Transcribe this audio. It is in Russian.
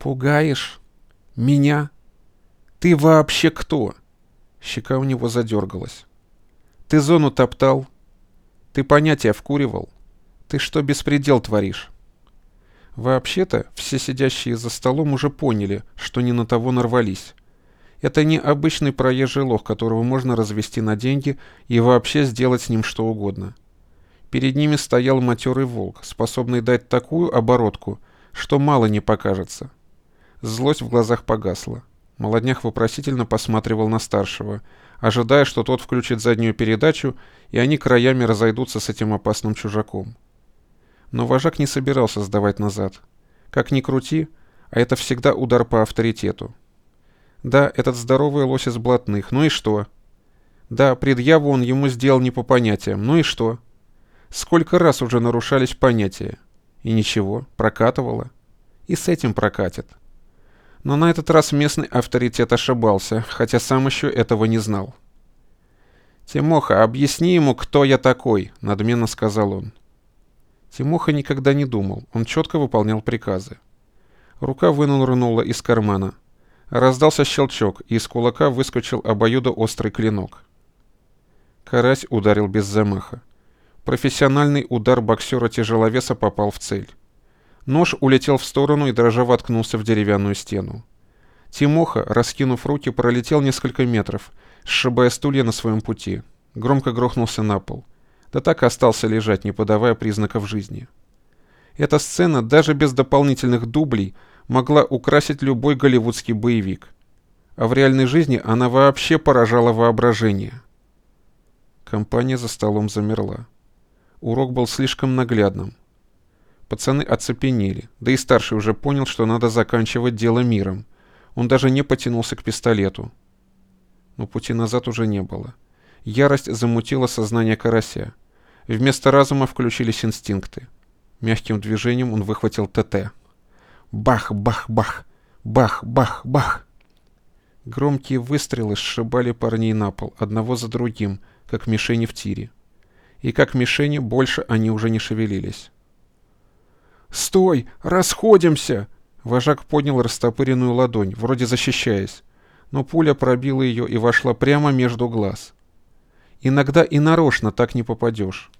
«Пугаешь? Меня? Ты вообще кто?» Щека у него задергалась. «Ты зону топтал? Ты понятия вкуривал? Ты что беспредел творишь?» Вообще-то, все сидящие за столом уже поняли, что не на того нарвались. Это не обычный проезжий лох, которого можно развести на деньги и вообще сделать с ним что угодно. Перед ними стоял матерый волк, способный дать такую оборотку, что мало не покажется. Злость в глазах погасла. Молодняк вопросительно посматривал на старшего, ожидая, что тот включит заднюю передачу, и они краями разойдутся с этим опасным чужаком. Но вожак не собирался сдавать назад. Как ни крути, а это всегда удар по авторитету. Да, этот здоровый лось из блатных, ну и что? Да, предъяву он ему сделал не по понятиям, ну и что? Сколько раз уже нарушались понятия? И ничего, прокатывало. И с этим прокатит. Но на этот раз местный авторитет ошибался, хотя сам еще этого не знал. «Тимоха, объясни ему, кто я такой», — надменно сказал он. Тимоха никогда не думал, он четко выполнял приказы. Рука вынырнула из кармана. Раздался щелчок, и из кулака выскочил обоюдоострый клинок. Карась ударил без замаха. Профессиональный удар боксера-тяжеловеса попал в цель. Нож улетел в сторону и дрожа воткнулся в деревянную стену. Тимоха, раскинув руки, пролетел несколько метров, сшибая стулья на своем пути. Громко грохнулся на пол да так и остался лежать, не подавая признаков жизни. Эта сцена даже без дополнительных дублей могла украсить любой голливудский боевик. А в реальной жизни она вообще поражала воображение. Компания за столом замерла. Урок был слишком наглядным. Пацаны оцепенели, да и старший уже понял, что надо заканчивать дело миром. Он даже не потянулся к пистолету. Но пути назад уже не было. Ярость замутила сознание карася. Вместо разума включились инстинкты. Мягким движением он выхватил ТТ. Бах, бах, бах, бах, бах, бах. Громкие выстрелы сшибали парней на пол, одного за другим, как мишени в тире. И как мишени больше они уже не шевелились. «Стой! Расходимся!» Вожак поднял растопыренную ладонь, вроде защищаясь, но пуля пробила ее и вошла прямо между глаз. Иногда и нарочно так не попадешь.